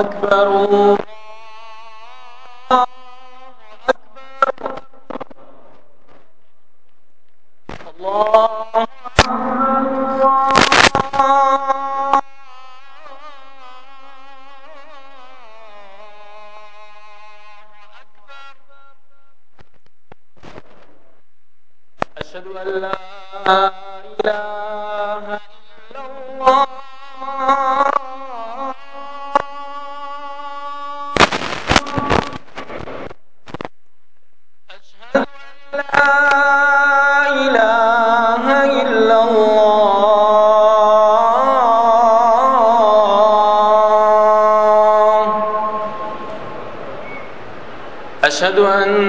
أكبر أشهد أن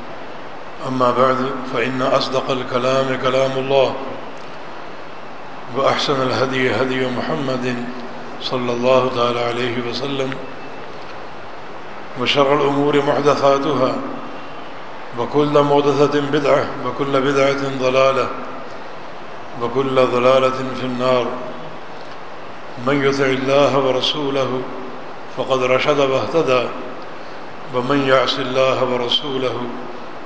أما بعد فإن أصدق الكلام كلام الله وأحسن الهدي هدي محمد صلى الله تعالى عليه وسلم وشر الأمور محدثاتها وكل محدثة بدعة وكل بدعة ضلالة وكل ضلالة في النار. من يطع الله ورسوله فقد رشد واهتدى ومن يعص الله ورسوله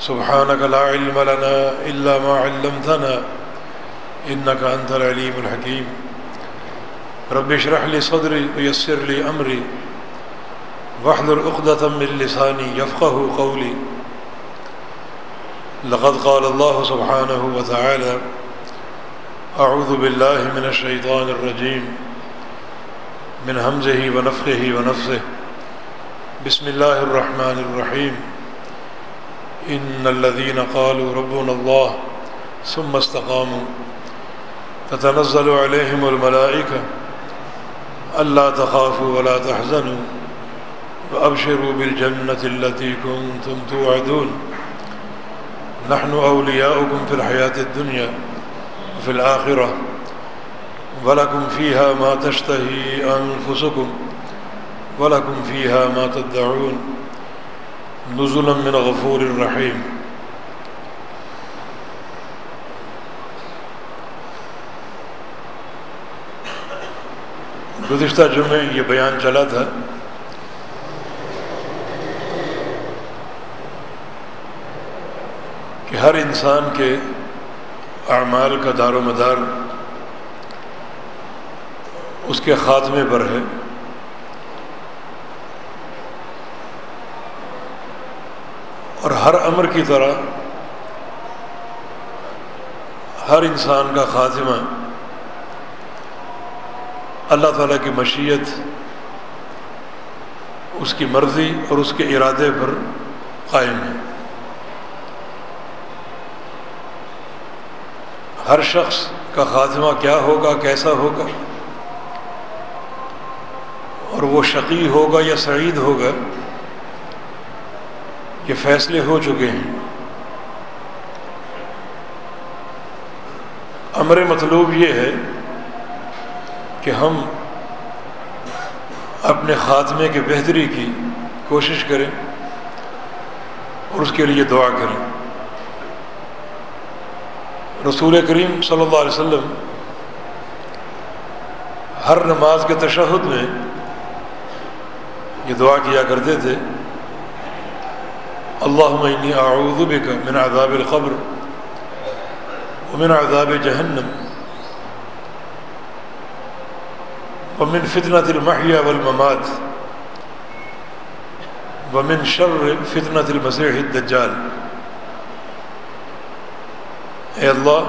سبحانك لا علم لنا إلا ما علمتنا إنك أنت العليم الحكيم. رب اشرح لي صدري ويسر لي أمري. واحلل عقدة من لساني يفقه قولي. لقد قال الله سبحانه وتعالى أعوذ بالله من الشيطان الرجيم. من همزه ونفخه ونفسه. بسم الله الرحمن الرحيم. إن الذين قالوا ربنا الله ثم استقاموا تتنزل عليهم الملائكة ألا تخافوا ولا تحزنوا وأبشروا بالجنة التي كنتم توعدون نحن أولياؤكم في الحياة الدنيا وفي الآخرة ولكم فيها ما تشتهي أنفسكم ولكم فيها ما تدعون نزلا من غفور رحيم گزشتہ جمعے یہ بیان چلا تھا۔ کہ ہر انسان کے اعمال کا دار و مدار اس کے خاتمے پر ہے۔ ہر امر کی طرح ہر انسان کا خاتمہ اللہ تعالیٰ کی مشیت، اس کی مرضی اور اس کے ارادے پر قائم ہے۔ ہر شخص کا خاتمہ کیا ہوگا، کیسا ہوگا؟ اور وہ شقی ہوگا یا سعید ہوگا؟ یہ فیصلے ہو چکے ہیں۔ امر مطلوب یہ ہے کہ ہم اپنے خاتمے کے بہتری کی کوشش کریں اور اس کے لیے دعا کریں۔ رسول کریم صلی اللہ علیہ وسلم ہر نماز کے تشہد میں یہ دعا کیا کرتے تھے۔ اللہ اعوذ بک من عذاب القبر ومن عذاب جہنم ومن فتنة المحیا والممات ومن شر فتنة المسیح الدجال. اے اللہ،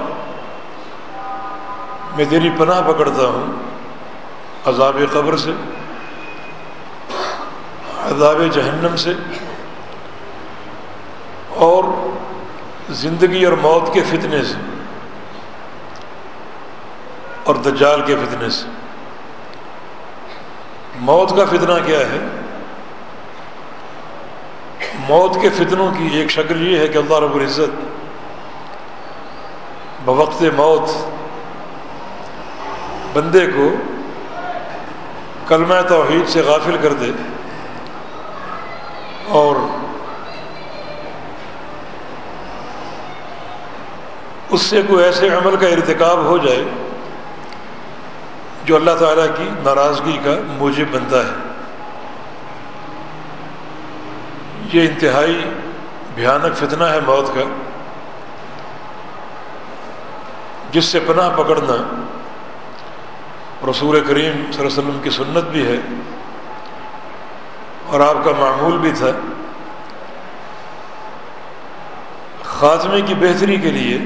میں تیری پناہ پکڑتا ہوں عذاب قبر سے، عذاب جہنم سے اور زندگی اور موت کے فتنے سے، اور دجال کے فتنے سے۔ موت کا فتنہ کیا ہے؟ موت کے فتنوں کی ایک شکل یہ ہے کہ اللہ رب العزت بوقت موت بندے کو کلمہ توحید سے غافل کر دے اور اس سے کوئی ایسے عمل کا ارتکاب ہو جائے جو اللہ تعالیٰ کی ناراضگی کا موجب بنتا ہے۔ یہ انتہائی بھیانک فتنہ ہے موت کا، جس سے پناہ پکڑنا رسول کریم صلی اللہ علیہ وسلم کی سنت بھی ہے اور آپ کا معمول بھی تھا۔ خاتمے کی بہتری کے لیے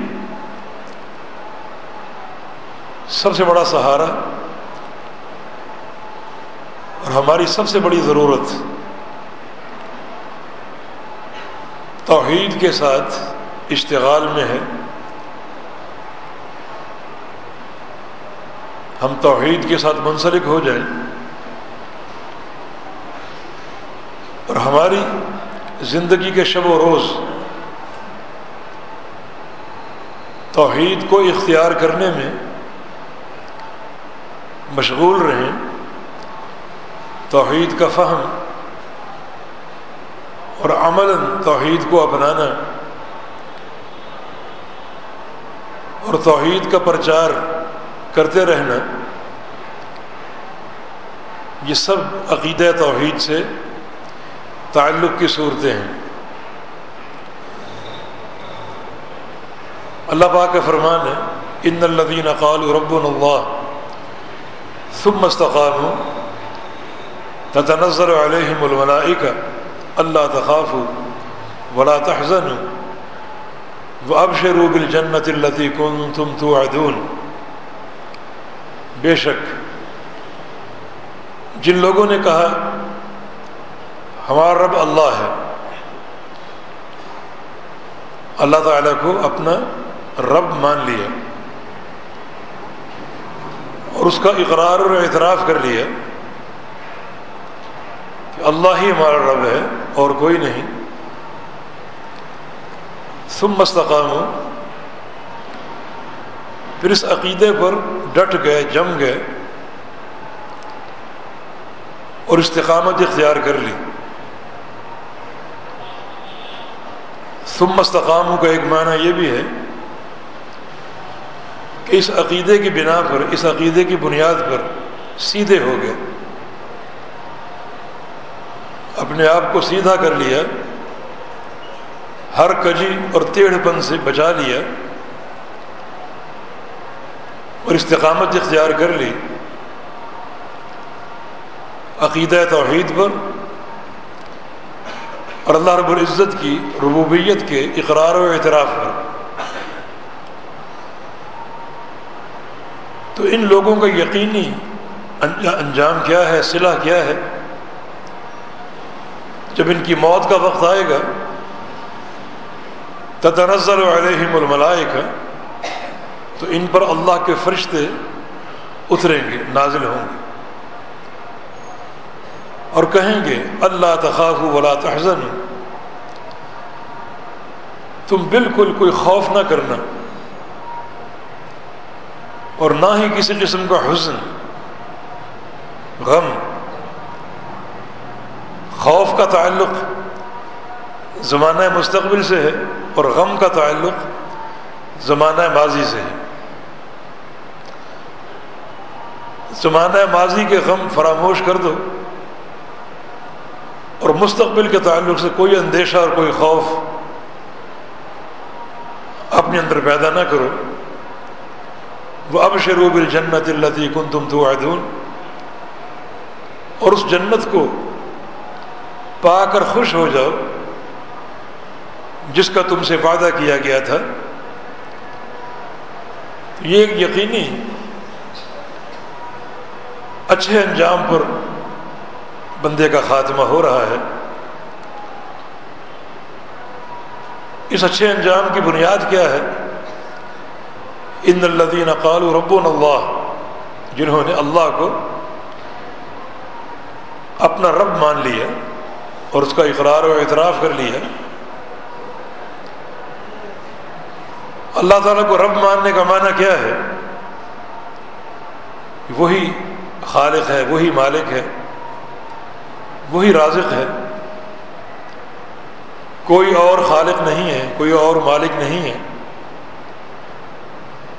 سب سے بڑا سہارا اور ہماری سب سے بڑی ضرورت توحید کے ساتھ اشتغال میں ہے۔ ہم توحید کے ساتھ منسلک ہو جائیں اور ہماری زندگی کے شب و روز توحید کو اختیار کرنے میں مشغول رہیں، توحید کا فہم، اور عمل توحید کو اپنانا، اور توحید کا پرچار کرتے رہنا، یہ سب عقیدہ توحید سے تعلق کی صورتیں ہیں۔ اللہ پاک کا فرمان ہے، ان الدین اقال رب اللہ ثم استقاموا. تتنزل عليهم الملائكة اللہ تخافوا ولا تحزنوا. وہ اب شروع جنت التی کن تم تو بے شک، جن لوگوں نے کہا، ہمارا رب اللہ ہے، اللہ تعالیٰ کو اپنا رب مان لیا۔ اور اس کا اقرار اور اعتراف کر لیا کہ اللہ ہی ہمارا رب ہے اور کوئی نہیں۔ سم مستقام پھر اس عقیدے پر ڈٹ گئے، جم گئے اور استقامت اختیار کر لی۔ سم مستقام کا ایک معنی یہ بھی ہے کہ اس عقیدے کی بنا پر، اس عقیدے کی بنیاد پر سیدھے ہو گئے۔ اپنے آپ کو سیدھا کر لیا، ہر کجی اور ٹیڑھ پن سے بچا لیا اور استقامت اختیار کر لی۔ عقیدہ توحید پر اور اللہ رب العزت کی ربوبیت کے اقرار و اعتراف پر۔ تو ان لوگوں کا یقینی انجام کیا ہے، صلح کیا ہے؟ جب ان کی موت کا وقت آئے گا، تتنزل علیہم الملائکہ، تو ان پر اللہ کے فرشتے اتریں گے، نازل ہوں گے۔ اور کہیں گے، اللہ تخاف ولا تحزن تم بالکل کوئی خوف نہ کرنا۔ اور نہ ہی کسی قسم کا حسن غم، خوف کا تعلق زمانہ مستقبل سے ہے اور غم کا تعلق زمانہ ماضی سے ہے۔ زمانہ ماضی کے غم فراموش کر دو اور مستقبل کے تعلق سے کوئی اندیشہ اور کوئی خوف اپنے اندر پیدا نہ کرو۔ وہ اب شروع جنت اللہ کن تم تو اور اس جنت کو پا کر خوش ہو جاؤ، جس کا تم سے وعدہ کیا گیا تھا۔ یہ ایک یقینی اچھے انجام پر بندے کا خاتمہ ہو رہا ہے۔ اس اچھے انجام کی بنیاد کیا ہے؟ ان الدین قالو رب اللہ جنہوں نے اللہ کو اپنا رب مان لیا اور اس کا اقرار و اعتراف کر لیا، اللہ تعالیٰ کو رب ماننے کا معنی کیا ہے؟ وہی خالق ہے، وہی مالک ہے، وہی رازق ہے۔ کوئی اور خالق نہیں ہے، کوئی اور مالک نہیں ہے۔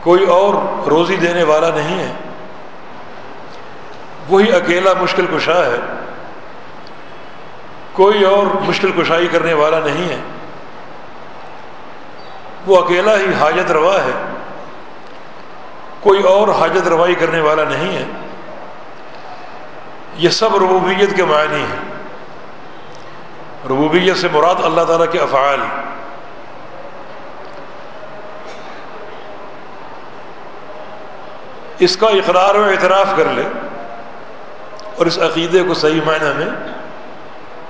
کوئی اور روزی دینے والا نہیں ہے۔ وہی اکیلا مشکل کشا ہے۔ کوئی اور مشکل کشائی کرنے والا نہیں ہے۔ وہ اکیلا ہی حاجت روا ہے۔ کوئی اور حاجت روائی کرنے والا نہیں ہے۔ یہ سب ربوبیت کے معنی ہیں۔ ربوبیت سے مراد اللہ تعالیٰ کے افعال۔ اس کا اقرار و اعتراف کر لے اور اس عقیدے کو صحیح معنی میں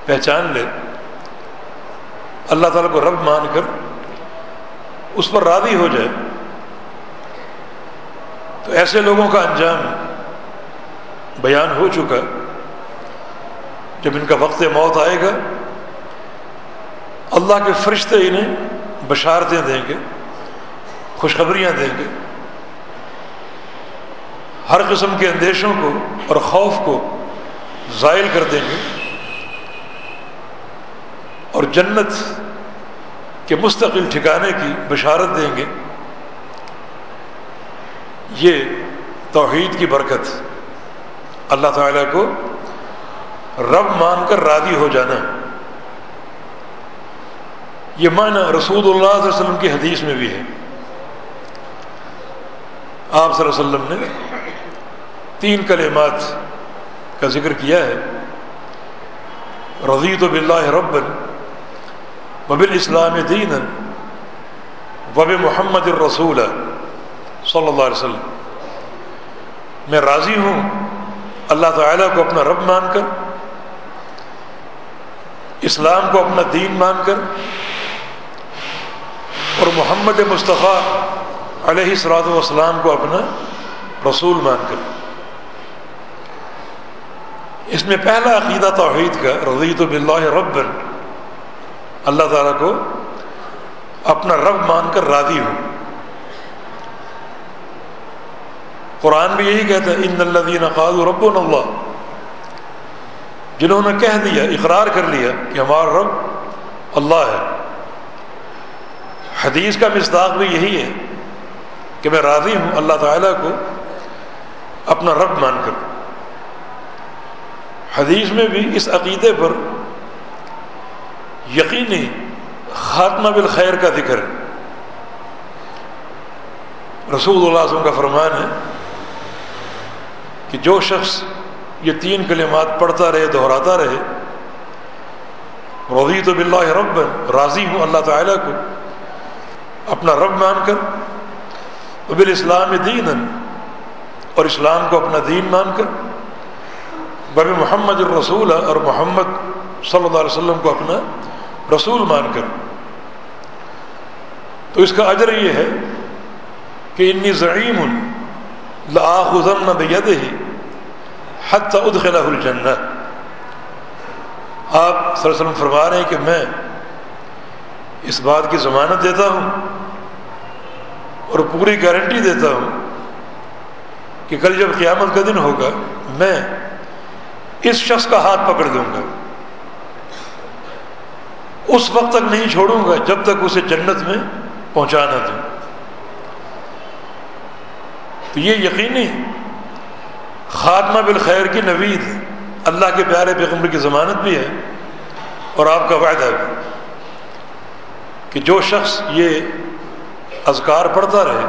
پہچان لے۔ اللہ تعالیٰ کو رب مان کر اس پر راضی ہو جائے۔ تو ایسے لوگوں کا انجام بیان ہو چکا۔ جب ان کا وقت موت آئے گا، اللہ کے فرشتے انہیں بشارتیں دیں گے، خوشخبریاں دیں گے۔ ہر قسم کے اندیشوں کو اور خوف کو زائل کر دیں گے اور جنت کے مستقل ٹھکانے کی بشارت دیں گے۔ یہ توحید کی برکت۔ اللہ تعالیٰ کو رب مان کر راضی ہو جانا۔ یہ معنی رسول اللہ صلی اللہ علیہ وسلم کی حدیث میں بھی ہے۔ آپ صلی اللہ علیہ وسلم نے تین کلمات کا ذکر کیا ہے۔ رضی تو بلّہ ربن وبل اسلام دین وب محمد الرسول صلی اللہ علیہ وسلم۔ میں راضی ہوں، اللہ تعالیٰ کو اپنا رب مان کر، اسلام کو اپنا دین مان کر، اور محمد مصطفیٰ علیہ السلاۃ والسلام کو اپنا رسول مان کر۔ اس میں پہلا عقیدہ توحید کا، رضیت بلّہ رب اللہ تعالیٰ کو اپنا رب مان کر راضی ہوں قرآن بھی یہی کہتا ہے، ان اللہ قاد رب اللہ جنہوں نے کہہ دیا، اقرار کر لیا کہ ہمارا رب اللہ ہے۔ حدیث کا مصداق بھی یہی ہے کہ میں راضی ہوں، اللہ تعالیٰ کو اپنا رب مان کر۔ حدیث میں بھی اس عقیدے پر یقینی خاتمہ بالخیر کا ذکر رسول اللہ وسلم کا فرمان ہے کہ جو شخص یہ تین کلمات پڑھتا رہے، دہراتا رہے رضی تو بلّہ رب راضی ہوں اللہ تعالیٰ کو، اپنا رب مان کر بال اسلام دین اور اسلام کو اپنا دین مان کر بب محمد الرسول اور محمد صلی اللہ علیہ وسلم کو اپنا رسول مان کر۔ تو اس کا اجر یہ ہے کہ انی ضعیم لاخذن بید ہی حت ادخلہ الجنہ۔ آپ صلی اللہ علیہ وسلم فرما رہے ہیں کہ میں اس بات کی ضمانت دیتا ہوں اور پوری گارنٹی دیتا ہوں کہ کل جب قیامت کا دن ہوگا میں اس شخص کا ہاتھ پکڑ دوں گا۔ اس وقت تک نہیں چھوڑوں گا جب تک اسے جنت میں پہنچانا دوں۔ تو یہ یقینی خاتمہ بالخیر کی نوید اللہ کے پیارے پیغمبر کی ضمانت بھی ہے اور آپ کا وعدہ بھی کہ جو شخص یہ اذکار پڑھتا رہے،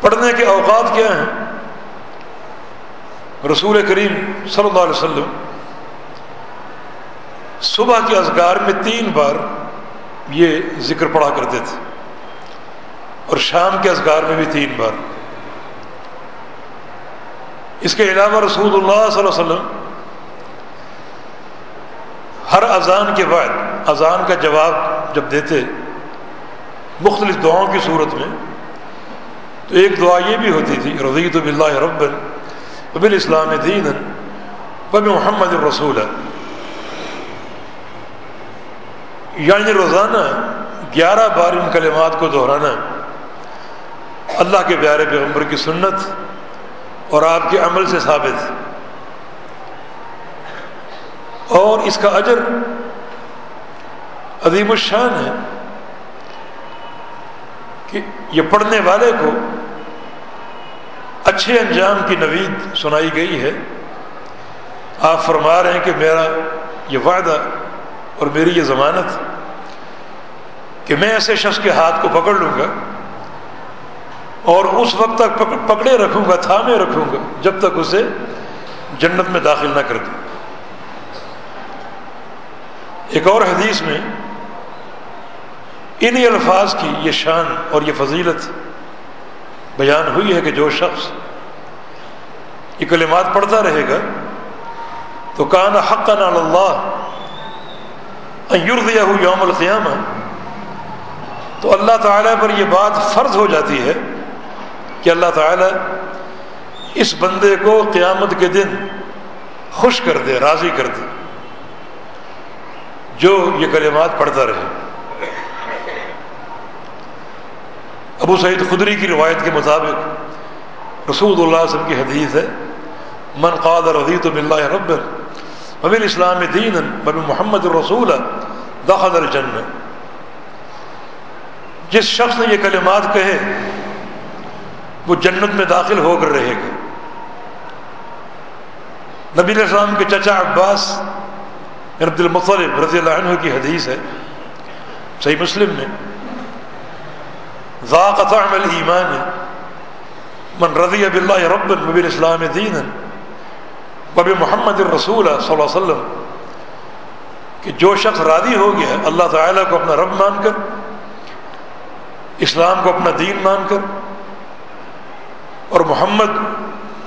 پڑھنے کے اوقات کیا ہیں؟ رسول کریم صلی اللہ علیہ وسلم صبح کے اذکار میں تین بار یہ ذکر پڑھا کرتے تھے اور شام کے اذکار میں بھی تین بار۔ اس کے علاوہ رسول اللہ صلی اللہ علیہ وسلم ہر اذان کے بعد، اذان کا جواب جب دیتے مختلف دعاؤں کی صورت میں، تو ایک دعا یہ بھی ہوتی تھی، رضیت بلّہ رب بل اسلام دین بب محمد الرسول. یعنی روزانہ گیارہ بار ان کلمات کو دہرانا، اللہ کے پیارے پیغمبر کی سنت اور آپ کے عمل سے ثابت۔ اور اس کا اجر عظیم الشان ہے کہ یہ پڑھنے والے کو اچھے انجام کی نوید سنائی گئی ہے۔ آپ فرما رہے ہیں کہ میرا یہ وعدہ اور میری یہ ضمانت کہ میں ایسے شخص کے ہاتھ کو پکڑ لوں گا اور اس وقت تک پکڑے رکھوں گا، تھامے رکھوں گا جب تک اسے جنت میں داخل نہ کر دوں۔ ایک اور حدیث میں انہی الفاظ کی یہ شان اور یہ فضیلت بیان ہوئی ہے کہ جو شخص یہ کلمات پڑھتا رہے گا، تو کان حق اللہ دیا ہو یوم القیامہ، تو اللہ تعالیٰ پر یہ بات فرض ہو جاتی ہے کہ اللہ تعالیٰ اس بندے کو قیامت کے دن خوش کر دے، راضی کر دے، جو یہ کلمات پڑھتا رہے۔ ابو سعید خدری کی روایت کے مطابق رسول اللہ علیہ وسلم کی حدیث ہے، من قاد رضیت بلّہ رب بب اسلام دین بب محمد الرسول دخل الجنہ. جس شخص نے یہ کلمات کہے، وہ جنت میں داخل ہو کر رہے گا۔ نبی علیہ السلام کے چچا عباس عبد المطلب رضی اللہ عنہ کی حدیث ہے، صحیح مسلم میں۔ ذاق طعم الایمان من رضی باللہ رب نبی الاسلام دین بب محمد الرسول صلی اللہ علیہ وسلم. کہ جو شخص راضی ہو گیا اللہ تعالیٰ کو اپنا رب مان کر، اسلام کو اپنا دین مان کر، اور محمد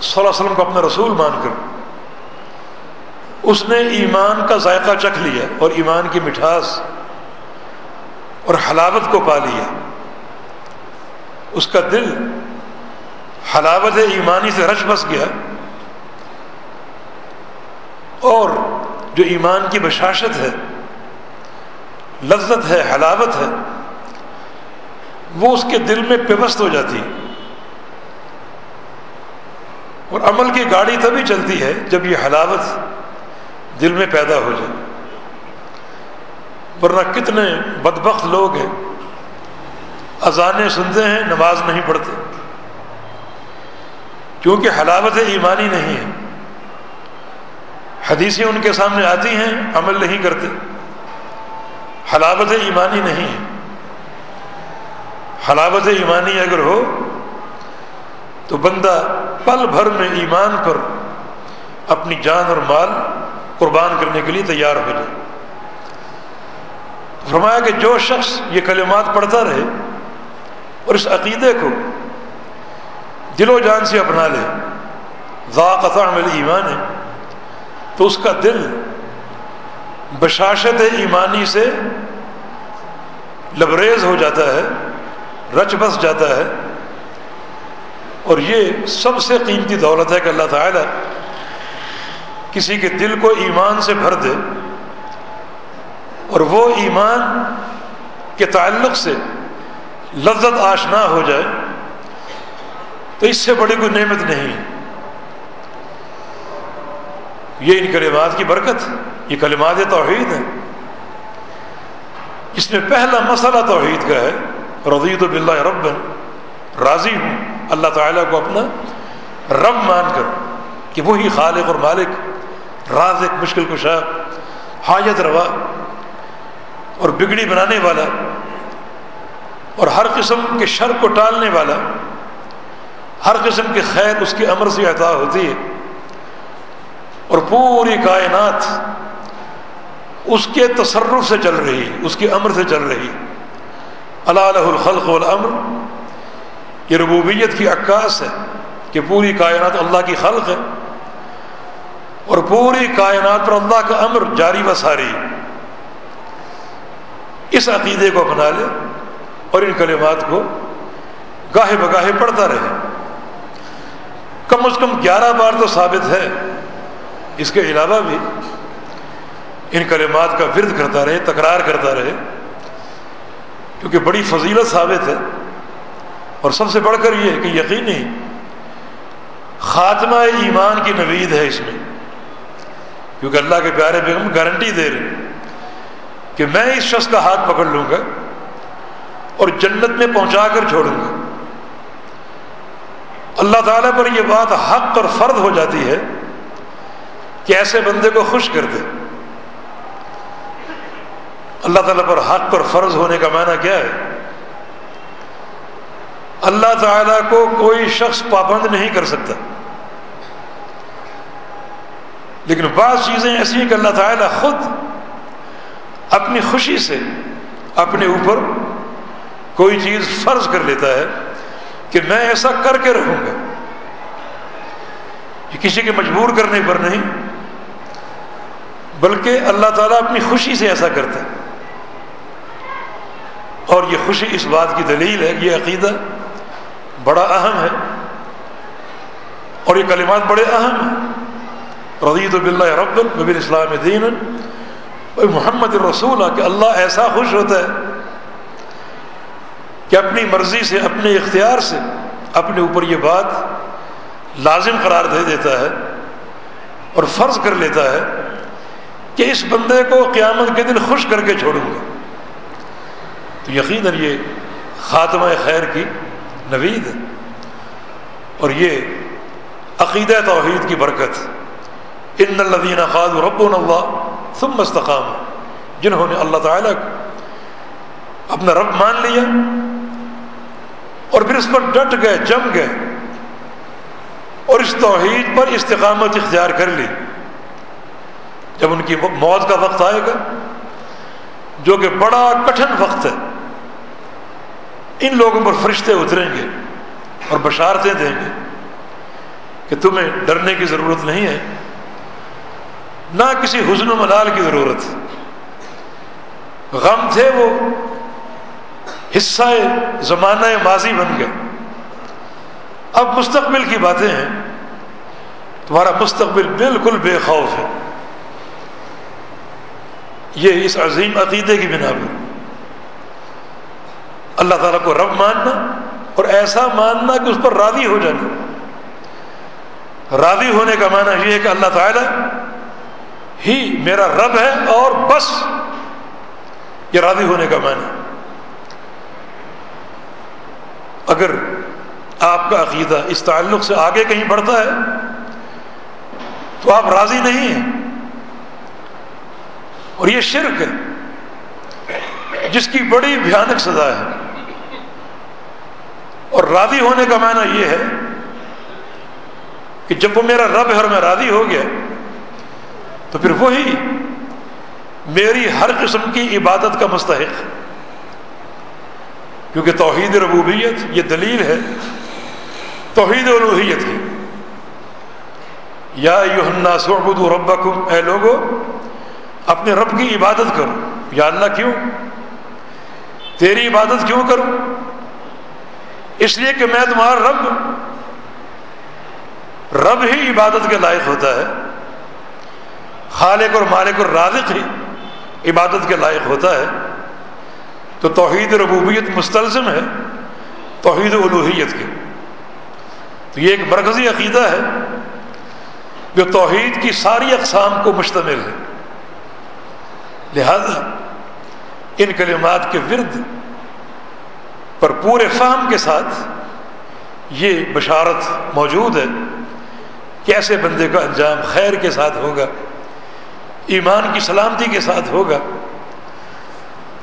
صلی اللہ علیہ وسلم کو اپنا رسول مان کر، اس نے ایمان کا ذائقہ چکھ لیا اور ایمان کی مٹھاس اور حلاوت کو پا لیا۔ اس کا دل حلاوت ایمانی سے رش بس گیا اور جو ایمان کی بشاشت ہے، لذت ہے، حلاوت ہے، وہ اس کے دل میں پیوست ہو جاتی اور عمل کی گاڑی تبھی چلتی ہے جب یہ حلاوت دل میں پیدا ہو جائے۔ ورنہ کتنے بدبخت لوگ ہیں۔ اذانیں سنتے ہیں، نماز نہیں پڑھتے۔ کیونکہ حلاوت ایمانی نہیں ہے۔ حدیثیں ان کے سامنے آتی ہیں، عمل نہیں کرتے۔ حلاوت ایمانی نہیں ہے۔ حلاوت ایمانی اگر ہو، تو بندہ پل بھر میں ایمان پر اپنی جان اور مال قربان کرنے کے لیے تیار ہو جائے۔ فرمایا کہ جو شخص یہ کلمات پڑھتا رہے اور اس عقیدے کو دل و جان سے اپنا لے۔ ذاقت عمل ایمان ہے۔ تو اس کا دل بشاشت ایمانی سے لبریز ہو جاتا ہے، رچ بس جاتا ہے۔ اور یہ سب سے قیمتی دولت ہے کہ اللہ تعالیٰ کسی کے دل کو ایمان سے بھر دے۔ اور وہ ایمان کے تعلق سے لذت آشنا ہو جائے، تو اس سے بڑی کوئی نعمت نہیں۔ یہ ان کلمات کی برکت، یہ کلمات توحید ہے اس میں پہلا مسئلہ توحید کا ہے، رضیت باللہ رب راضی ہوں۔ اللہ تعالیٰ کو اپنا رب مان کر کہ وہی خالق اور مالک، رازق، مشکل کشا، حاجت روا اور بگڑی بنانے والا اور ہر قسم کے شر کو ٹالنے والا، ہر قسم کے خیر اس کے امر سے عطا ہوتی ہے۔ اور پوری کائنات اس کے تصرف سے چل رہی، اس کے امر سے چل رہی۔ اللہ الخلق والامر۔ یہ ربوبیت کی عکاس ہے کہ پوری کائنات اللہ کی خلق ہے۔ اور پوری کائنات پر اللہ کا امر جاری و ساری۔ اس عقیدے کو اپنا لے۔ اور ان کلمات کو گاہے بگاہے پڑھتا رہے۔ کم از کم گیارہ بار تو ثابت ہے۔ اس کے علاوہ بھی ان کلمات کا ورد کرتا رہے، تکرار کرتا رہے۔ کیونکہ بڑی فضیلت ثابت ہے۔ اور سب سے بڑھ کر یہ کہ یقینی خاتمہ ایمان کی نوید ہے اس میں۔ کیونکہ اللہ کے پیارے بیگم گارنٹی دے رہے کہ میں اس شخص کا ہاتھ پکڑ لوں گا۔ اور جنت میں پہنچا کر چھوڑوں گا۔ اللہ تعالیٰ پر یہ بات حق اور فرد ہو جاتی ہے کہ ایسے بندے کو خوش کر دے۔ اللہ تعالیٰ پر حق اور فرض ہونے کا معنی کیا ہے؟ اللہ تعالیٰ کو کوئی شخص پابند نہیں کر سکتا۔ لیکن بعض چیزیں ایسی ہیں کہ اللہ تعالیٰ خود اپنی خوشی سے اپنے اوپر کوئی چیز فرض کر لیتا ہے کہ میں ایسا کر کے رہوں گا۔ یہ کسی کے مجبور کرنے پر نہیں، بلکہ اللہ تعالیٰ اپنی خوشی سے ایسا کرتا ہے۔ اور یہ خوشی اس بات کی دلیل ہے، یہ عقیدہ بڑا اہم ہے۔ اور یہ کلمات بڑے اہم ہیں۔ رضیت بلّہ رب نبی اسلام دین محمد الرسول، کہ اللہ ایسا خوش ہوتا ہے کہ اپنی مرضی سے، اپنے اختیار سے، اپنے اوپر یہ بات لازم قرار دے دیتا ہے اور فرض کر لیتا ہے کہ اس بندے کو قیامت کے دن خوش کر کے چھوڑوں گا۔ تو یقیناً یہ خاتمہ خیر کی نوید ہے اور یہ عقیدہ توحید کی برکت۔ ان الدین خاد رب اللہ ثم استقام جنہوں نے اللہ تعالیٰ کو اپنا رب مان لیا اور پھر اس پر ڈٹ گئے، جم گئے۔ اور اس توحید پر استقامت اختیار کر لی۔ جب ان کی موت کا وقت آئے گا، جو کہ بڑا کٹھن وقت ہے، ان لوگوں پر فرشتے اتریں گے اور بشارتیں دیں گے کہ تمہیں ڈرنے کی ضرورت نہیں ہے، نہ کسی حسن و ملال کی ضرورت۔ غم تھے وہ حصہ زمانہ ماضی بن گئے۔ اب مستقبل کی باتیں ہیں۔ تمہارا مستقبل بالکل بے خوف ہے۔ یہ اس عظیم عقیدے کی بنا پر۔ اللہ تعالیٰ کو رب ماننا اور ایسا ماننا کہ اس پر راضی ہو جانا۔ راضی ہونے کا معنی یہ ہے کہ اللہ تعالیٰ ہی میرا رب ہے اور بس۔ یہ راضی ہونے کا معنی۔ اگر آپ کا عقیدہ اس تعلق سے آگے کہیں بڑھتا ہے، تو آپ راضی نہیں ہیں۔ اور یہ شرک ہے، جس کی بڑی بھیانک سزا ہے۔ اور راضی ہونے کا معنی یہ ہے کہ جب وہ میرا رب ہے اور میں راضی ہو گیا، تو پھر وہی میری ہر قسم کی عبادت کا مستحق۔ ہے کیونکہ توحید ربوبیت یہ دلیل ہے۔ توحید الوحیت کی۔ یا یوحنا سعبد ربکم، اے لوگو، اپنے رب کی عبادت کرو۔ یا اللہ کیوں؟ تیری عبادت کیوں کروں؟ اس لیے کہ میں تمہارا رب رب ہی عبادت کے لائق ہوتا ہے۔ خالق اور مالک اور رازق ہی عبادت کے لائق ہوتا ہے۔ تو توحید ربوبیت مستلزم ہے، توحید الوحیت کی تو یہ ایک مرکزی عقیدہ ہے جو توحید کی ساری اقسام کو مشتمل ہے۔ لہذا ان کلمات کے ورد پر پورے فہم کے ساتھ یہ بشارت موجود ہے کہ ایسے بندے کا انجام خیر کے ساتھ ہوگا، ایمان کی سلامتی کے ساتھ ہوگا۔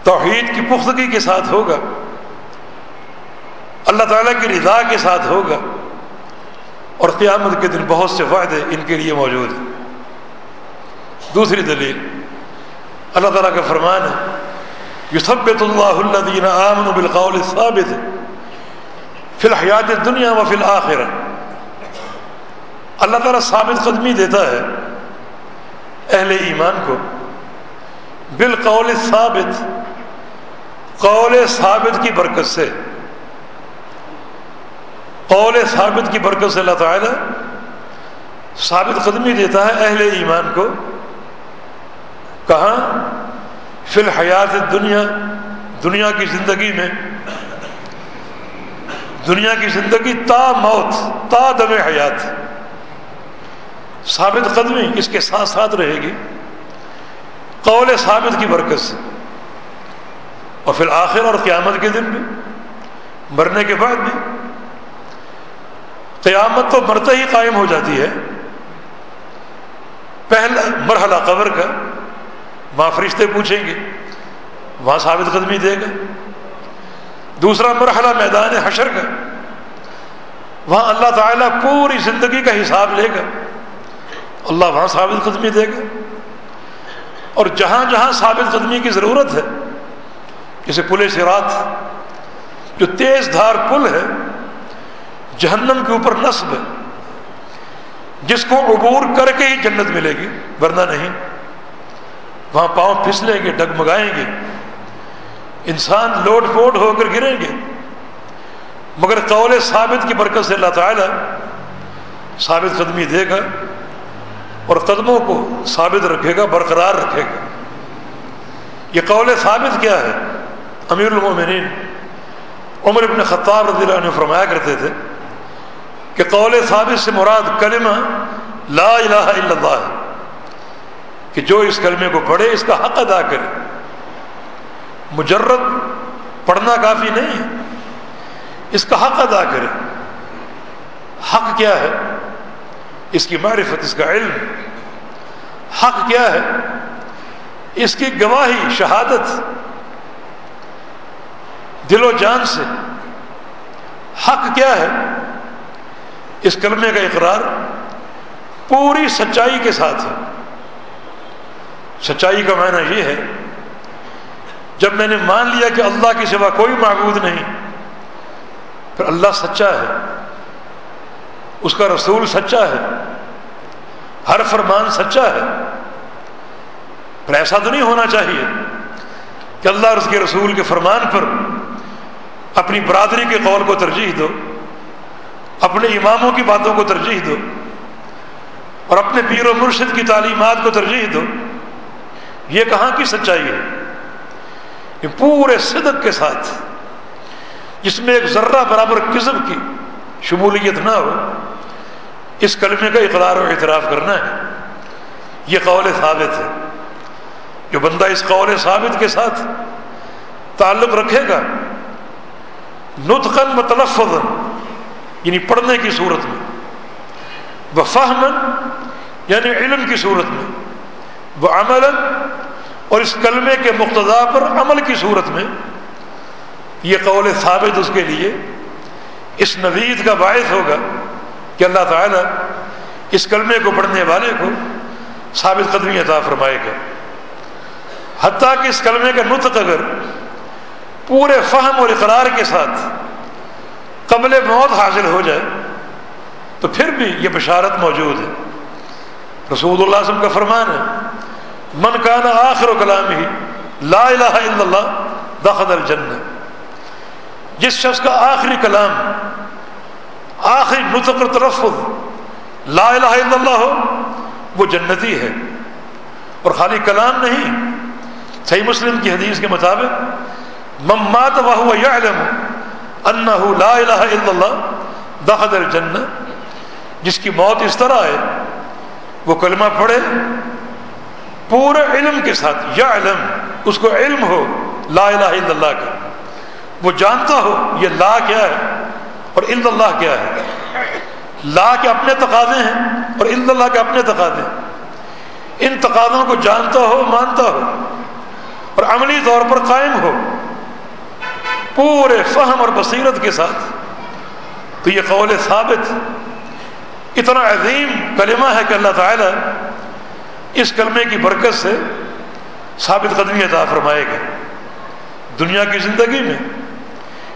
توحید کی پختگی کے ساتھ ہوگا۔ اللہ تعالیٰ کی رضا کے ساتھ ہوگا۔ اور قیامت کے دن بہت سے فائدے ان کے لیے موجود ہیں۔ دوسری دلیل، اللہ تعالیٰ کا فرمان ہے، یثبت اللہ الذین آمنوا بالقول الثابت فی الحیات دنیا و فی الآخرہ اللہ تعالیٰ ثابت قدمی دیتا ہے اہل ایمان کو بالقول ثابت قول ثابت کی برکت سے۔ قول ثابت کی برکت سے اللہ تعالیٰ ثابت قدمی دیتا ہے اہل ایمان کو۔ کہاں؟ فی الحیات دنیا دنیا کی زندگی میں۔ دنیا کی زندگی تا موت، تا دم حیات۔ ثابت قدمی اس کے ساتھ ساتھ رہے گی۔ قول ثابت کی برکت سے۔ اور پھر آخر اور قیامت کے دن بھی، مرنے کے بعد بھی۔ قیامت تو مرتے ہی قائم ہو جاتی ہے۔ پہلا مرحلہ قبر کا، وہاں فرشتے پوچھیں گے، وہاں ثابت قدمی دے گا۔ دوسرا مرحلہ میدان حشر کا، وہاں اللہ تعالیٰ پوری زندگی کا حساب لے گا۔ اللہ وہاں ثابت قدمی دے گا۔ اور جہاں جہاں ثابت قدمی کی ضرورت ہے جیسے پل سرات جو تیز دھار پل ہے، جہنم کے اوپر نصب ہے۔ جس کو عبور کر کے ہی جنت ملے گی، ورنہ نہیں۔ وہاں پاؤں پھسلیں گے، ڈگمگائیں گے۔ انسان لوٹ پوٹ ہو کر گریں گے۔ مگر قول ثابت کی برکت سے اللہ تعالیٰ ثابت قدمی دے گا اور قدموں کو ثابت رکھے گا، برقرار رکھے گا۔ یہ قول ثابت کیا ہے؟ امیر المومنین عمر ابن خطاب رضی اللہ عنہ فرمایا کرتے تھے کہ قول ثابت سے مراد کلمہ لا الہ الا اللہ ہے کہ جو اس کلمے کو پڑھے اس کا حق ادا کرے مجرد پڑھنا کافی نہیں ہے اس کا حق ادا کرے حق کیا ہے اس کی معرفت اس کا علم حق کیا ہے اس کی گواہی شہادت دل و جان سے۔ حق کیا ہے؟ اس کلمے کا اقرار پوری سچائی کے ساتھ ہے۔ سچائی کا معنی یہ ہے، جب میں نے مان لیا کہ اللہ کے سوا کوئی معبود نہیں، پھر اللہ سچا ہے، اس کا رسول سچا ہے، ہر فرمان سچا ہے۔ پھر ایسا تو نہیں ہونا چاہیے کہ اللہ اور اس کے رسول کے فرمان پر اپنی برادری کے قول کو ترجیح دو، اپنے اماموں کی باتوں کو ترجیح دو، اور اپنے پیر و مرشد کی تعلیمات کو ترجیح دو۔ یہ کہاں کی سچائی ہے؟ یہ پورے صدق کے ساتھ، جس میں ایک ذرہ برابر قسم کی شمولیت نہ ہو، اس کلمے کا اقرار و اعتراف کرنا ہے۔ یہ قول ثابت ہے۔ جو بندہ اس قول ثابت کے ساتھ تعلق رکھے گا نطقن متلفظ یعنی پڑھنے کی صورت میں وہ یعنی علم کی صورت میں وہ عمل اور اس کلمے کے مقتضا پر عمل کی صورت میں، یہ قول ثابت اس کے لیے، اس نوید کا باعث ہوگا کہ اللہ تعالیٰ اس کلمے کو پڑھنے والے کو ثابت قدمی عطا فرمائے گا۔ حتیٰ کہ اس کلمے کا نطق اگر پورے فہم اور اقرار کے ساتھ قبل موت حاصل ہو جائے، تو پھر بھی یہ بشارت موجود ہے۔ رسول اللہ وسلم کا فرمان ہے، من کانا آخر و کلام ہی لا الہ الا اللہ دخل الجنہ جس شخص کا آخری کلام، آخری نطق تلفظ لا الہ الا اللہ ہو، وہ جنتی ہے۔ اور خالی کلام نہیں، صحیح مسلم کی حدیث کے مطابق ممات وهو يعلم انه لا الہ الا اللہ دخل الجنہ جس کی موت اس طرح ہے وہ کلمہ پڑھے، پورے علم کے ساتھ یا علم اس کو علم ہو، لا الہ الا اللہ کا۔ وہ جانتا ہو، یہ لا کیا ہے اور الا اللہ کیا ہے۔ لا کے اپنے تقاضے ہیں اور الا اللہ کے اپنے تقاضے ان تقاضوں کو جانتا ہو، مانتا ہو اور عملی طور پر قائم ہو۔ پورے فہم اور بصیرت کے ساتھ۔ تو یہ قول ثابت، اتنا عظیم کلمہ ہے کہ اللہ تعالیٰ اس کلمے کی برکت سے ثابت قدمی عطا فرمائے گا۔ دنیا کی زندگی میں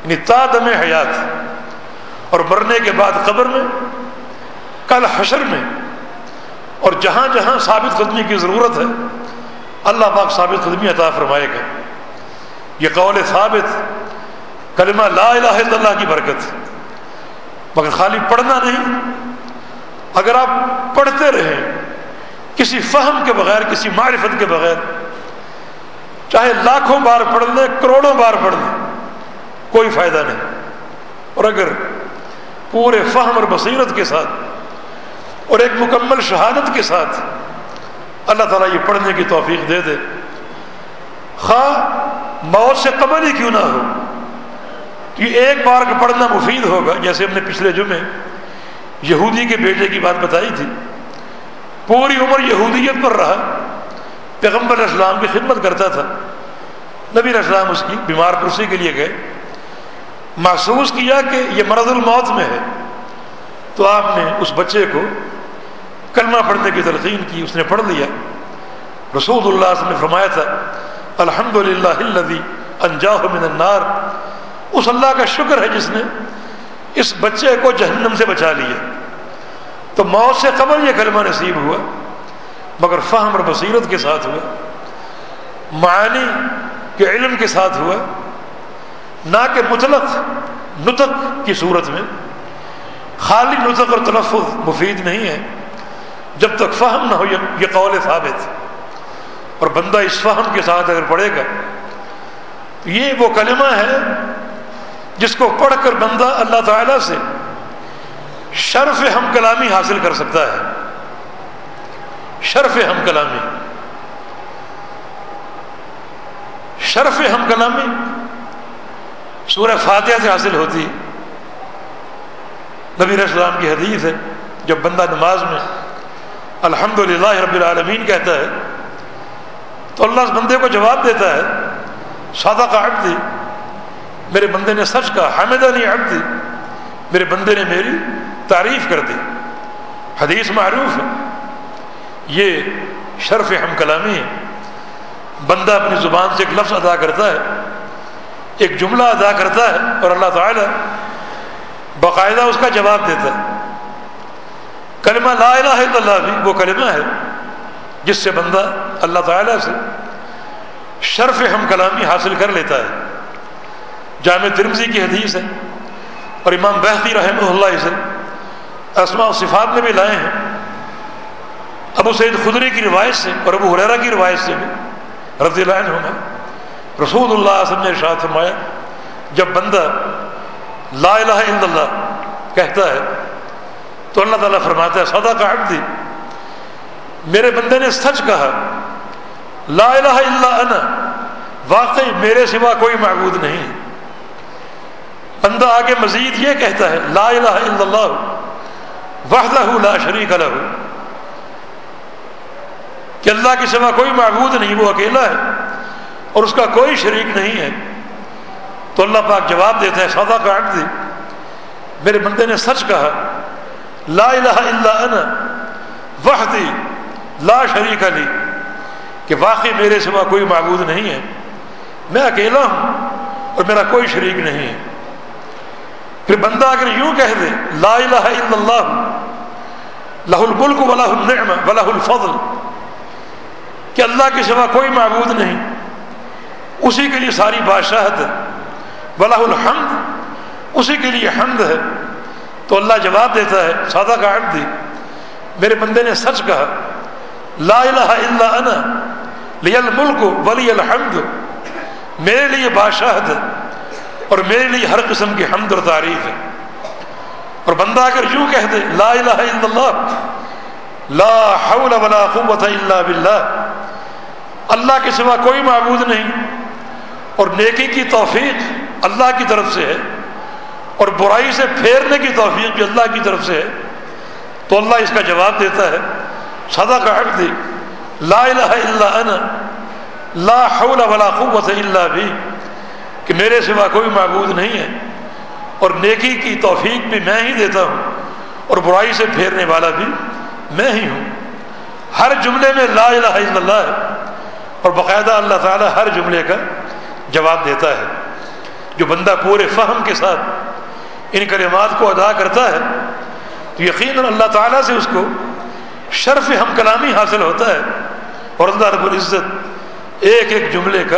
یعنی تا دم حیات اور مرنے کے بعد قبر میں، کل حشر میں، اور جہاں جہاں ثابت قدمی کی ضرورت ہے، اللہ پاک ثابت قدمی عطا فرمائے گا۔ یہ قول ثابت کلمہ لا الہ الا اللہ کی برکت مگر خالی پڑھنا نہیں، اگر آپ پڑھتے رہیں کسی فہم کے بغیر، کسی معرفت کے بغیر، چاہے لاکھوں بار پڑھ لیں، کروڑوں بار پڑھ لیں، کوئی فائدہ نہیں۔ اور اگر پورے فہم اور بصیرت کے ساتھ اور ایک مکمل شہادت کے ساتھ اللہ تعالیٰ یہ پڑھنے کی توفیق دے دے، خواہ موت سے قبل ہی کیوں نہ ہو تو یہ ایک بار کا پڑھنا مفید ہوگا، جیسے ہم نے پچھلے جمعے یہودی کے بیٹے کی بات بتائی تھی، پوری عمر یہودیت پر رہا، پیغمبر اسلام کی خدمت کرتا تھا۔ نبی اسلام اس کی بیمار پرسی کے لیے گئے۔ محسوس کیا کہ یہ مرض الموت میں ہے۔ تو آپ نے اس بچے کو کلمہ پڑھنے کی تلقین کی، اس نے پڑھ لیا۔ رسول اللہ نے فرمایا تھا الحمد للہ انجاہ من النار۔ اس اللہ کا شکر ہے جس نے اس بچے کو جہنم سے بچا لیا تو موت سے قبل یہ کلمہ نصیب ہوا، مگر فہم اور بصیرت کے ساتھ ہوا۔ معانی کے علم کے ساتھ ہوا۔ نہ کہ مطلق نطق کی صورت میں۔ خالی نطق اور تلفظ مفید نہیں ہے۔ جب تک فہم نہ ہو یہ قول ثابت۔ اور بندہ اس فہم کے ساتھ اگر پڑھے گا، تو یہ وہ کلمہ ہے جس کو پڑھ کر بندہ اللہ تعالی سے شرف ہم کلامی حاصل کر سکتا ہے۔ شرف ہم کلامی۔ شرف ہم کلامی۔ سورہ فاتحہ سے حاصل ہوتی۔ نبی السلام کی حدیث ہے، جب بندہ نماز میں الحمد للہ رب العالمین کہتا ہے، تو اللہ اس بندے کو جواب دیتا ہے سادہ کا حق دی میرے بندے نے سچ کہا حامدہ نہیں حق دی میرے بندے نے میری تعریف کر دی۔ حدیث معروف ہے۔ یہ شرف ہم کلامی ہے۔ بندہ اپنی زبان سے ایک لفظ ادا کرتا ہے، ایک جملہ ادا کرتا ہے اور اللہ تعالیٰ باقاعدہ اس کا جواب دیتا ہے۔ کلمہ لا الہ الا اللہ بھی وہ کلمہ ہے جس سے بندہ اللہ تعالیٰ سے شرف ہم کلامی حاصل کر لیتا ہے۔ جامع ترمزی کی حدیث ہے اور امام بحقی رحمہ اللہ اسے اسماء و صفات میں بھی لائے ہیں۔ ابو سعید خدری کی روایت سے اور ابو حریرہ کی روایت سے بھی رضی اللہ عنہ رسول اللہ وسلم نے ارشاد فرمایا، جب بندہ لا الہ الا اللہ کہتا ہے تو اللہ تعالیٰ فرماتا ہے سدا کا حق دی میرے بندے نے سچ کہا، لا الہ الا انا، واقعی میرے سوا کوئی معبود نہیں۔ بندہ آگے مزید یہ کہتا ہے، لا الہ الا اللہ، وحدہ لا شریک لہ۔ کہ اللہ کے سوا کوئی معبود نہیں، وہ اکیلا ہے اور اس کا کوئی شریک نہیں ہے۔ تو اللہ پاک جواب دیتا ہے سودا کاٹ دی۔ میرے بندے نے سچ کہا، لا الہ الا انا، وحدی لا شریک علی کہ واقعی میرے سوا کوئی معبود نہیں ہے۔ میں اکیلا ہوں اور میرا کوئی شریک نہیں ہے۔ پھر بندہ اگر یوں کہہ دے، لا الہ الا اللہ لہ الملک ولہ النعم ولہ الفضل، کہ اللہ کے سوا کوئی معبود نہیں، اسی کے لیے ساری بادشاہت ہے ولہ الحمد، اسی کے لیے حمد ہے، تو اللہ جواب دیتا ہے سادہ کا حق دی میرے بندے نے سچ کہا، لا الہ الا انا لی الملک ولی الحمد میرے لیے بادشاہت ہے اور میرے لیے ہر قسم کی حمد اور تعریف ہے۔ اور بندہ اگر یوں کہہ دے، لا الہ الا اللہ، لا حول ولا قوت الا باللہ، اللہ کے سوا کوئی معبود نہیں، اور نیکی کی توفیق اللہ کی طرف سے ہے، اور برائی سے پھیرنے کی توفیق بھی اللہ کی طرف سے ہے، تو اللہ اس کا جواب دیتا ہے سدا کا حق دی لا الہ الا انا، لا حول ولا قوت الا بھی کہ میرے سوا کوئی معبود نہیں ہے اور نیکی کی توفیق بھی میں ہی دیتا ہوں اور برائی سے پھیرنے والا بھی میں ہی ہوں۔ ہر جملے میں لا الہ الا اللہ ہے اور باقاعدہ اللہ تعالیٰ ہر جملے کا جواب دیتا ہے۔ جو بندہ پورے فہم کے ساتھ ان کلمات کو ادا کرتا ہے تو یقیناً اللہ تعالیٰ سے اس کو شرف ہم کلامی حاصل ہوتا ہے اور اللہ رب العزت ایک ایک جملے کا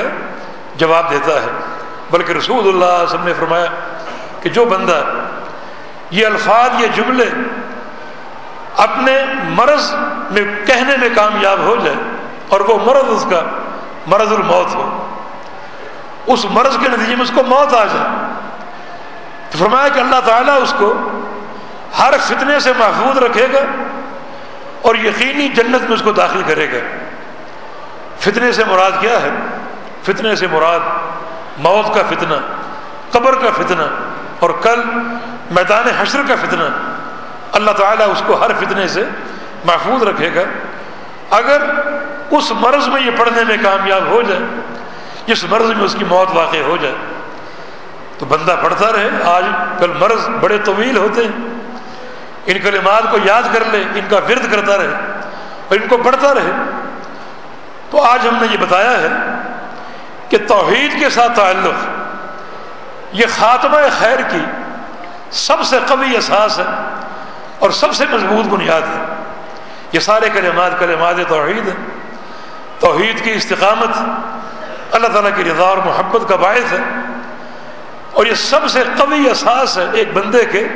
جواب دیتا ہے۔ بلکہ رسول اللہ علیہ وسلم نے فرمایا کہ جو بندہ یہ الفاظ، یہ جملے اپنے مرض میں، کہنے میں کامیاب ہو جائے اور وہ مرض اس کا، مرض الموت ہو، اس مرض کے نتیجے میں اس کو موت آ جائے۔ تو فرمایا کہ اللہ تعالیٰ اس کو ہر فتنے سے محفوظ رکھے گا اور یقینی جنت میں اس کو داخل کرے گا۔ فتنے سے مراد کیا ہے؟ فتنے سے مراد موت کا فتنہ، قبر کا فتنہ، اور کل میدان حشر کا فتنہ۔ اللہ تعالیٰ اس کو ہر فتنے سے محفوظ رکھے گا۔ اگر اس مرض میں یہ پڑھنے میں کامیاب ہو جائے، جس مرض میں اس کی موت واقع ہو جائے، تو بندہ پڑھتا رہے۔ آج کل مرض بڑے طویل ہوتے ہیں۔ ان کلمات کو یاد کر لے، ان کا ورد کرتا رہے، اور ان کو پڑھتا رہے۔ تو آج ہم نے یہ بتایا ہے کہ توحید کے ساتھ تعلق۔ یہ خاتمہ خیر کی سب سے قوی احساس ہے اور سب سے مضبوط بنیاد ہے۔ یہ سارے کلمات کلمات توحید ہیں۔ توحید کی استقامت اللہ تعالیٰ کی رضا اور محبت کا باعث ہے۔ اور یہ سب سے قوی احساس ہے ایک بندے کے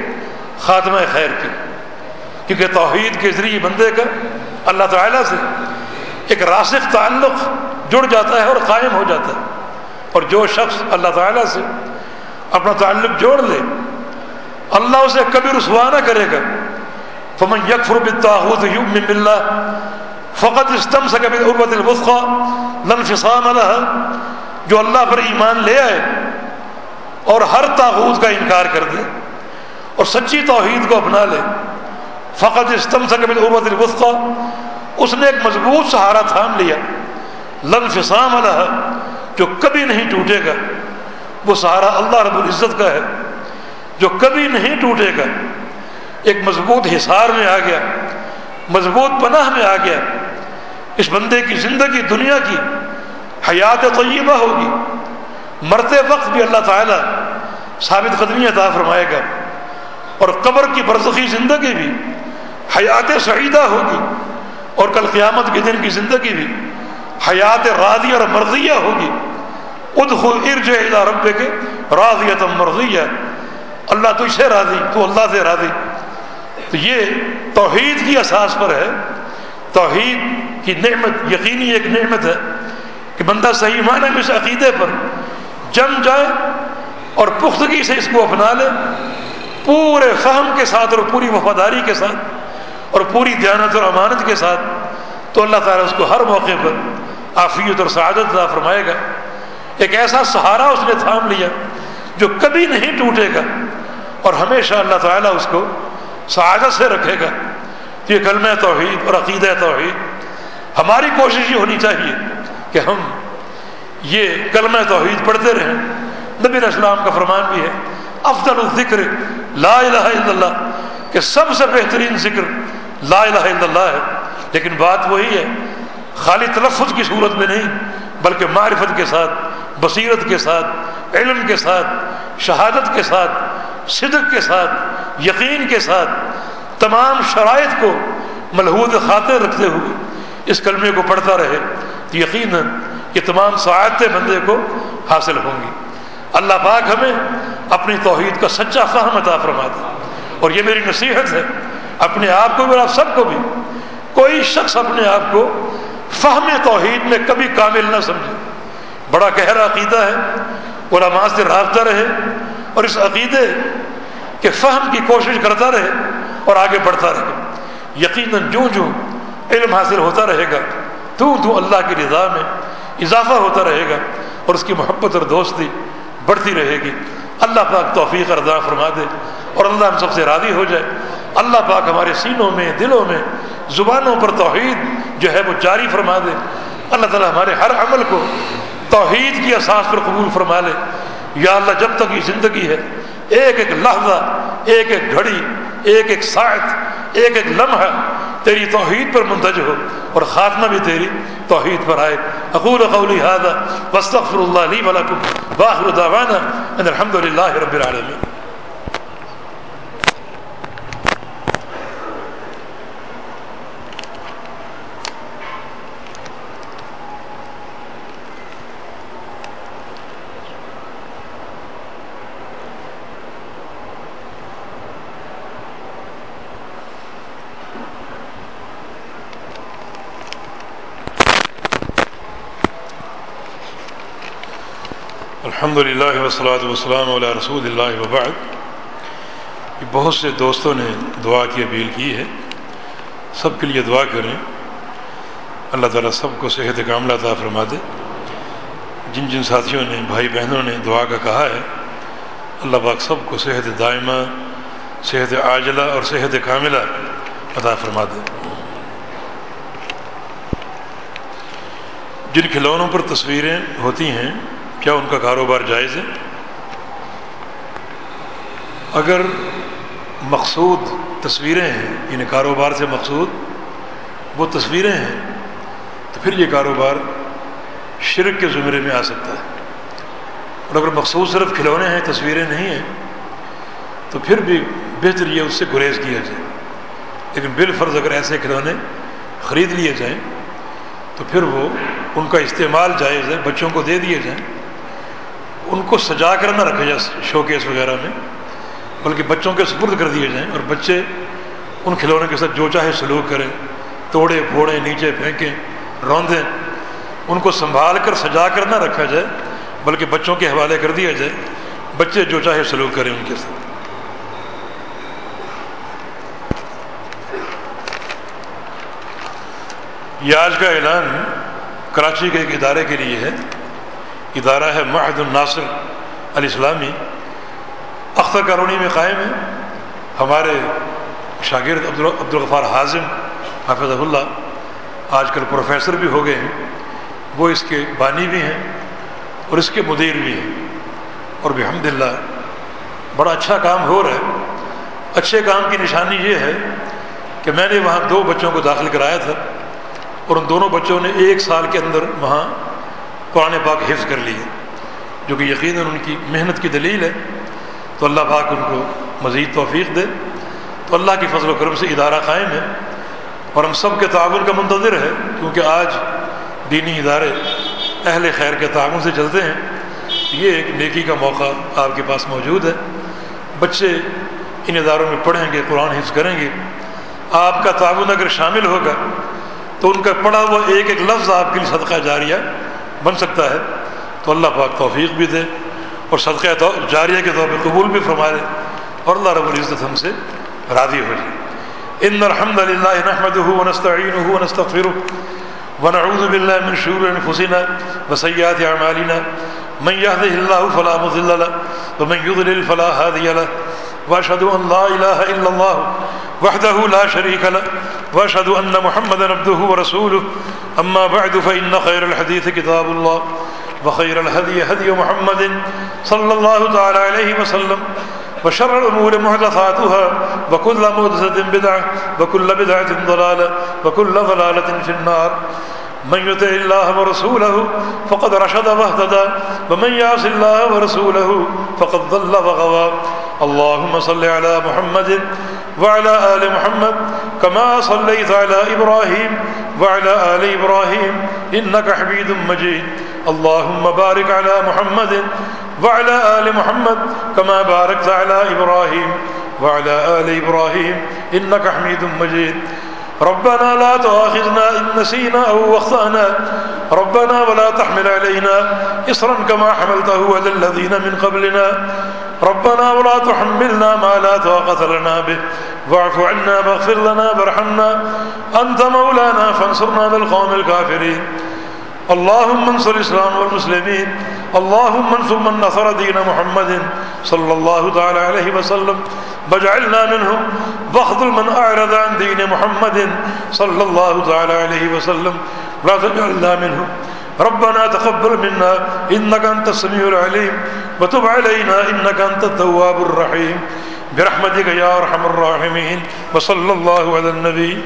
خاتمہ خیر کی۔ کیونکہ توحید کے ذریعے بندے کا اللہ تعالیٰ سے ایک راسخ تعلق جڑ جاتا ہے اور قائم ہو جاتا ہے۔ اور جو شخص اللہ تعالیٰ سے اپنا تعلق جوڑ لے، اللہ اسے کبھی رسوا نہ کرے گا۔ فمن یکفر بالتاغوت یؤمن باللہ فقط استم سے کبھی عربت لنفصام لها۔ جو اللہ پر ایمان لے آئے اور ہر تاغوت کا انکار کر دے اور سچی توحید کو اپنا لے۔ فقط استم سے کبھی عربت اس نے ایک مضبوط سہارا تھام لیا۔ لنفصام لها جو کبھی نہیں ٹوٹے گا۔ وہ سہارا اللہ رب العزت کا ہے۔ جو کبھی نہیں ٹوٹے گا، ایک مضبوط حصار میں آ گیا، مضبوط پناہ میں آ گیا۔ اس بندے کی زندگی دنیا کی حیات طیبہ ہوگی۔ مرتے وقت بھی اللہ تعالیٰ ثابت قدمی عطا فرمائے گا۔ اور قبر کی برزخی زندگی بھی حیات سعیدہ ہوگی۔ اور کل قیامت کے دن کی زندگی بھی حیات راضی اور مرضیہ ہوگی۔ ادخل ارج الا رب کے راضیت مرضیہ۔ اللہ تجھ سے راضی، تو اللہ سے راضی۔ تو یہ توحید کی اساس پر ہے۔ توحید کی نعمت، یقینی ایک نعمت ہے کہ بندہ صحیح معنی میں اس عقیدے پر جم جائے اور پختگی سے اس کو اپنا لے، پورے فہم کے ساتھ اور پوری وفاداری کے ساتھ۔ اور پوری دیانت اور امانت کے ساتھ تو اللہ تعالیٰ اس کو ہر موقع پر آفیت اور سعادت عطا فرمائے گا۔ ایک ایسا سہارا اس نے تھام لیا جو کبھی نہیں ٹوٹے گا اور ہمیشہ اللہ تعالیٰ اس کو سعادت سے رکھے گا۔ یہ کلم توحید اور عقید توحید ہماری کوشش یہ ہونی چاہیے کہ ہم یہ کلم توحید پڑھتے رہیں۔ نبی اسلام کا فرمان بھی ہے، افضل الذکر، لا الہ الا اللہ، کہ سب سے بہترین ذکر لا الہ الا اللہ ہے۔ لیکن بات وہی ہے، خالی تلفظ کی صورت میں نہیں، بلکہ معرفت کے ساتھ، بصیرت کے ساتھ، علم کے ساتھ، شہادت کے ساتھ، صدق کے ساتھ، یقین کے ساتھ، تمام شرائط کو ملحود خاطر رکھتے ہوئے اس کلمے کو پڑھتا رہے تو یقیناً یہ تمام سعادتیں بندے کو حاصل ہوں گی۔ اللہ پاک ہمیں اپنی توحید کا سچا فہم عطا فرما دے اور یہ میری نصیحت ہے اپنے آپ کو بھی اور آپ سب کو بھی۔ کوئی شخص اپنے آپ کو فہم توحید میں کبھی کامل نہ سمجھے۔ بڑا گہرا عقیدہ ہے، علماء سے رابطہ رہے اور اس عقیدے کے فہم کی کوشش کرتا رہے اور آگے بڑھتا رہے۔ یقیناً جو جو علم حاصل ہوتا رہے گا تو تو اللہ کی رضا میں اضافہ ہوتا رہے گا اور اس کی محبت اور دوستی بڑھتی رہے گی۔ اللہ پاک توفیق رضا فرما دے اور اللہ ہم سب سے راضی ہو جائے۔ اللہ پاک ہمارے سینوں میں، دلوں میں، زبانوں پر توحید جو ہے وہ جاری فرما دے۔ اللہ تعالیٰ ہمارے ہر عمل کو توحید کی اساس پر قبول فرما لے۔ یا اللہ، جب تک یہ زندگی ہے، ایک ایک لحظہ، ایک ایک گھڑی، ایک ایک ساعت، ایک ایک لمحہ تیری توحید پر منتج ہو اور خاتمہ بھی تیری توحید پر آئے۔ اقول قولی هذا واستغفر الله لي ولكم واخر دعوانا ان الحمد لله رب العالمين۔ الحمد للہ وسلاۃ وسلم علیہ رسول اللہ وبعد۔ بہت سے دوستوں نے دعا کی، اپیل کی ہے۔ سب کے لیے دعا کریں۔ اللہ تعالیٰ سب کو صحت کاملہ عطا فرما دے۔ جن جن ساتھیوں نے، بھائی بہنوں نے دعا کا کہا ہے، اللہ پاک سب کو صحت دائمہ، صحت عاجلہ اور صحت کاملہ عطا فرما دے۔ جن کھلونوں پر تصویریں ہوتی ہیں کیا ان کا کاروبار جائز ہے؟ اگر مقصود تصویریں ہیں یعنی کاروبار سے مقصود وہ تصویریں ہیں، تو پھر یہ کاروبار شرک کے زمرے میں آ سکتا ہے۔ اور اگر مقصود صرف کھلونے ہیں، تصویریں نہیں ہیں، تو پھر بھی بہتر یہ اس سے گریز کیا جائے۔ لیکن بالفرض اگر ایسے کھلونے خرید لیے جائیں، تو پھر وہ ان کا استعمال جائز ہے، بچوں کو دے دیے جائیں۔ ان کو سجا کر نہ رکھا جائے شو کیس وغیرہ میں، بلکہ بچوں کے سپرد کر دیے جائیں اور بچے ان کھلونے کے ساتھ جو چاہے سلوک کریں، توڑے پھوڑیں نیچے پھینکیں روندیں ان کو سنبھال کر سجا کر نہ رکھا جائے، بلکہ بچوں کے حوالے کر دیا جائے، بچے جو چاہے سلوک کریں ان کے ساتھ۔ یہ آج کا اعلان کراچی کے ایک ادارے کے لیے ہے۔ ادارہ ہے معہد الناصر الاسلامی اختر کالونی میں قائم ہے ہمارے شاگرد عبد الغفار حاضم حافظ اللہ آج کل پروفیسر بھی ہو گئے ہیں۔ وہ اس کے بانی بھی ہیں اور اس کے مدیر بھی ہیں۔ اور بحمد اللہ بڑا اچھا کام ہو رہا ہے۔ اچھے کام کی نشانی یہ ہے کہ میں نے وہاں دو بچوں کو داخل کرایا تھا اور ان دونوں بچوں نے ایک سال کے اندر وہاں قرآن پاک حفظ کر لیے جو کہ یقیناً ان کی محنت کی دلیل ہے۔ تو اللہ پاک ان کو مزید توفیق دے۔ تو اللہ کی فضل و کرم سے ادارہ قائم ہے۔ اور ہم سب کے تعاون کا منتظر ہے۔ کیونکہ آج دینی ادارے اہل خیر کے تعاون سے چلتے ہیں۔ یہ ایک نیکی کا موقع آپ کے پاس موجود ہے۔ بچے ان اداروں میں پڑھیں گے، قرآن حفظ کریں گے۔ آپ کا تعاون اگر شامل ہوگا، تو ان کا پڑھا ہوا ایک ایک لفظ آپ کے لیے صدقہ جاریہ بن سکتا ہے، تو اللہ پاک توفیق بھی دے اور صدقہ جاریہ کے طور پہ قبول بھی فرما دے اور اللہ رب العزت ہم سے راضی ہو جائے۔ ان الحمد للہ نحمده ونستعینه ونستغفره ونعوذ بالله من شرور انفسنا وسيئات اعمالنا۔ من يهده الله فلا مضل له ومن يضلل فلا هادي له۔ وأشهد أن لا إله إلا الله وحده لا شريك له وأشهد أن محمدا عبده ورسوله. أما بعد فإن خير الحديث كتاب الله وخير الهدي هدي محمد صلى الله تعالى عليه وسلم وشر الأمور محدثاتها وكل محدثة بدعة وكل بدعة ضلالة وكل ضلالة في النار. من يطع الله ورسوله فقد رشد واهتدى ومن يعص الله ورسوله فقد ضل وغوى. اللهم صل على محمد وعلى آل محمد كما صليت على إبراهيم وعلى آل إبراهيم إنك حميد مجيد. اللهم بارك على محمد وعلى آل محمد كما باركت على إبراهيم وعلى آل إبراهيم إنك حميد مجيد. ربنا لا تؤاخذنا إن نسينا أو واخطأنا ربنا ولا تحمل علينا إصرا كما حملته على الذين من قبلنا. ربنا ولا تحملنا ما لا طاقة لنا به. واعف عنا واغفر لنا وارحمنا. أنت مولانا فانصرنا بالقوم الكافرين. اللهم انصر الإسلام والمسلمين. اللهم انصر من نصر دين محمد صلى الله تعالى عليه وسلم. واجعلنا منهم. واخذل من أعرض عن دين محمد صلى الله تعالى عليه وسلم. لا تجعلنا منهم. ربنا تقبل منا انك انت السميع العليم وتب علينا انك انت التواب الرحيم برحمتك يا ارحم الراحمين وصلى الله على النبي